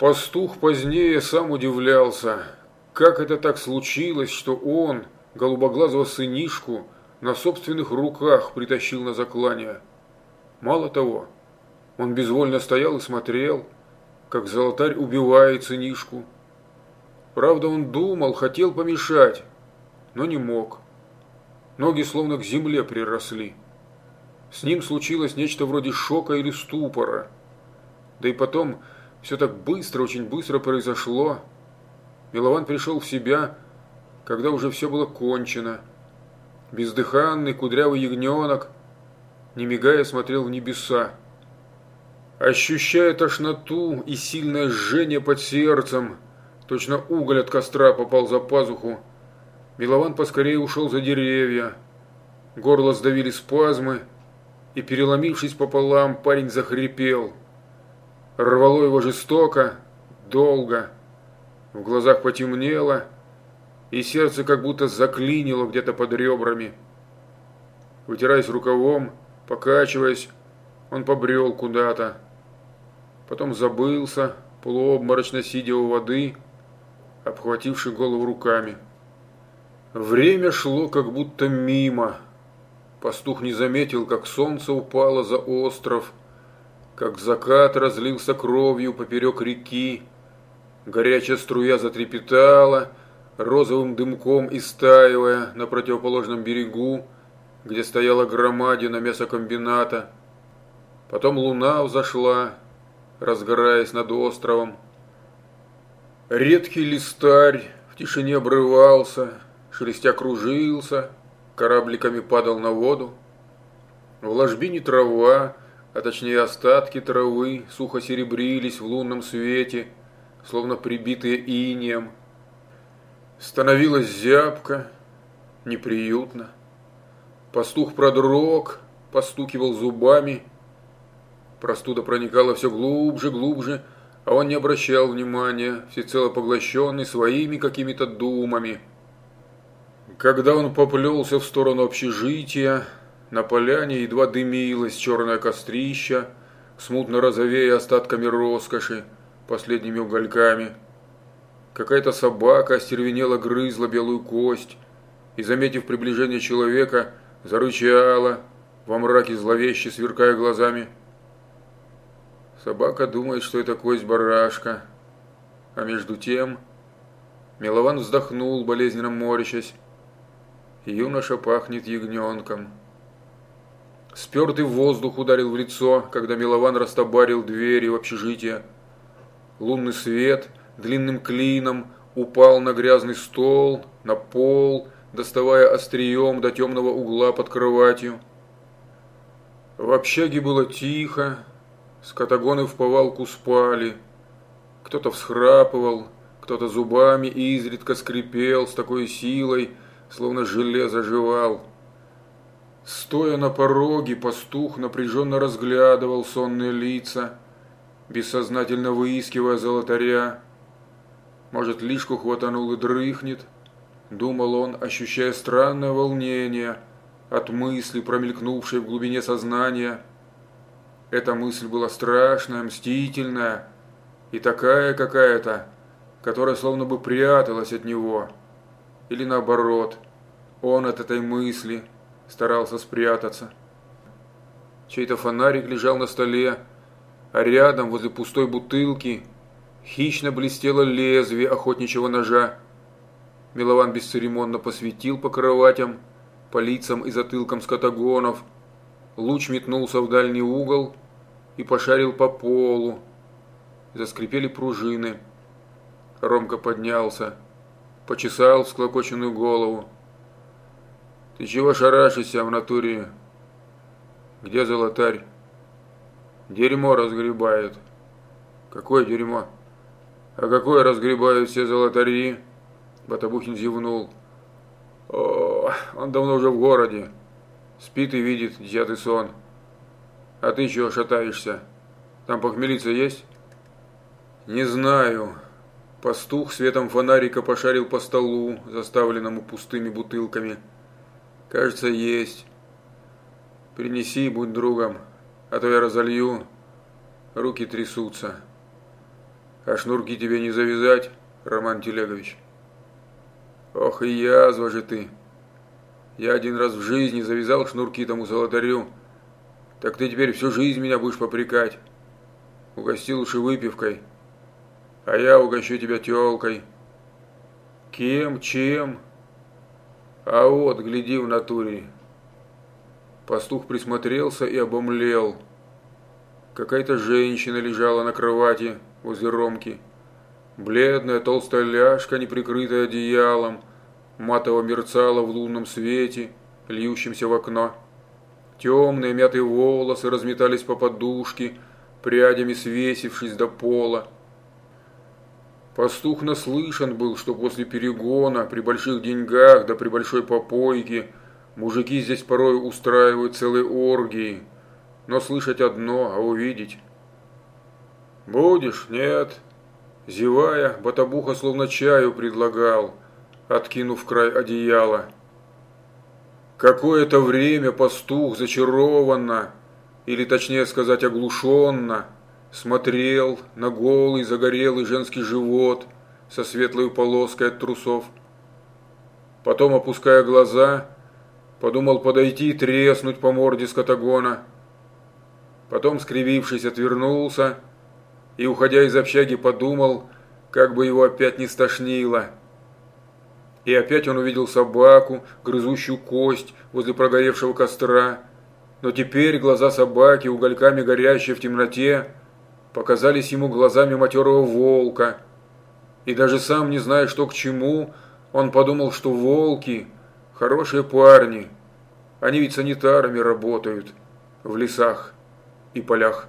Пастух позднее сам удивлялся, как это так случилось, что он, голубоглазого сынишку, на собственных руках притащил на заклание. Мало того, он безвольно стоял и смотрел, как золотарь убивает сынишку. Правда, он думал, хотел помешать, но не мог. Ноги словно к земле приросли. С ним случилось нечто вроде шока или ступора. Да и потом все так быстро, очень быстро произошло. Милован пришел в себя, когда уже все было кончено. Бездыханный кудрявый ягненок, не мигая, смотрел в небеса. Ощущая тошноту и сильное жжение под сердцем, точно уголь от костра попал за пазуху, Милован поскорее ушел за деревья. Горло сдавили спазмы, и, переломившись пополам, парень захрипел. Рвало его жестоко, долго. В глазах потемнело, и сердце как будто заклинило где-то под ребрами. Вытираясь рукавом, покачиваясь, он побрел куда-то. Потом забылся, полуобморочно сидя у воды, обхвативший голову руками. Время шло как будто мимо. Пастух не заметил, как солнце упало за остров, как закат разлился кровью поперек реки, горячая струя затрепетала, розовым дымком истаивая на противоположном берегу, где стояла громадина мясокомбината. Потом луна взошла, разгораясь над островом. Редкий листарь в тишине обрывался, шелестя кружился, корабликами падал на воду. В ложбине трава, а точнее остатки травы, сухо серебрились в лунном свете, словно прибитые инеем. Становилось зябко, неприютно. Пастух продрог, постукивал зубами. Простуда проникала все глубже, глубже, а он не обращал внимания, всецело поглощенный своими какими-то думами – когда он поплелся в сторону общежития, на поляне едва дымилась черная кострища, смутно розовея остатками роскоши, последними угольками. Какая-то собака остервенела грызла белую кость и, заметив приближение человека, зарычала, во мраке зловеще сверкая глазами. Собака думает, что это кость барашка, а между тем Милован вздохнул, болезненно морщась. Юноша пахнет ягненком. Спертый воздух ударил в лицо, когда Милован растобарил двери в общежитие. Лунный свет длинным клином упал на грязный стол, на пол, доставая острием до темного угла под кроватью. В общаге было тихо, скотагоны в повалку спали. Кто-то всхрапывал, кто-то зубами изредка скрипел с такой силой, словно железо жевал. Стоя на пороге, пастух напряженно разглядывал сонные лица, бессознательно выискивая золотаря. Может, лишку хватанул и дрыхнет, думал он, ощущая странное волнение от мысли, промелькнувшей в глубине сознания. Эта мысль была страшная, мстительная и такая какая-то, которая словно бы пряталась от него – или наоборот, он от этой мысли старался спрятаться. Чей-то фонарик лежал на столе, а рядом, возле пустой бутылки, хищно блестело лезвие охотничьего ножа. Милован бесцеремонно посветил по кроватям, по лицам и затылкам скотагонов. Луч метнулся в дальний угол и пошарил по полу. Заскрипели пружины. Ромка поднялся почесал всклокоченную голову. «Ты чего шарашишься в натуре? Где золотарь?» «Дерьмо разгребает». «Какое дерьмо?» «А какое разгребают все золотари?» Батабухин зевнул. «О, он давно уже в городе. Спит и видит десятый сон. А ты чего шатаешься? Там похмелиться есть?» «Не знаю», Пастух светом фонарика пошарил по столу, заставленному пустыми бутылками. «Кажется, есть. Принеси, будь другом, а то я разолью. Руки трясутся». А шнурки тебе не завязать, Роман Телегович? Ох и язва же ты. Я один раз в жизни завязал шнурки тому золотарю. Так ты теперь всю жизнь меня будешь попрекать. Угостил лучше выпивкой. А я угощу тебя тёлкой. Кем, чем? А вот, гляди в натуре. Пастух присмотрелся и обомлел. Какая-то женщина лежала на кровати возле Ромки. Бледная толстая ляжка, не прикрытая одеялом, матово мерцала в лунном свете, льющемся в окно. Темные мятые волосы разметались по подушке, прядями свесившись до пола. Пастух наслышан был, что после перегона, при больших деньгах да при большой попойке, мужики здесь порой устраивают целые оргии. Но слышать одно, а увидеть... «Будешь? Нет?» Зевая, Батабуха словно чаю предлагал, откинув край одеяла. Какое-то время пастух зачарованно, или точнее сказать оглушенно, смотрел на голый загорелый женский живот со светлой полоской от трусов. Потом, опуская глаза, подумал подойти и треснуть по морде скотагона. Потом, скривившись, отвернулся и, уходя из общаги, подумал, как бы его опять не стошнило. И опять он увидел собаку, грызущую кость возле прогоревшего костра. Но теперь глаза собаки, угольками горящие в темноте, показались ему глазами матерого волка. И даже сам не зная, что к чему, он подумал, что волки – хорошие парни. Они ведь санитарами работают в лесах и полях.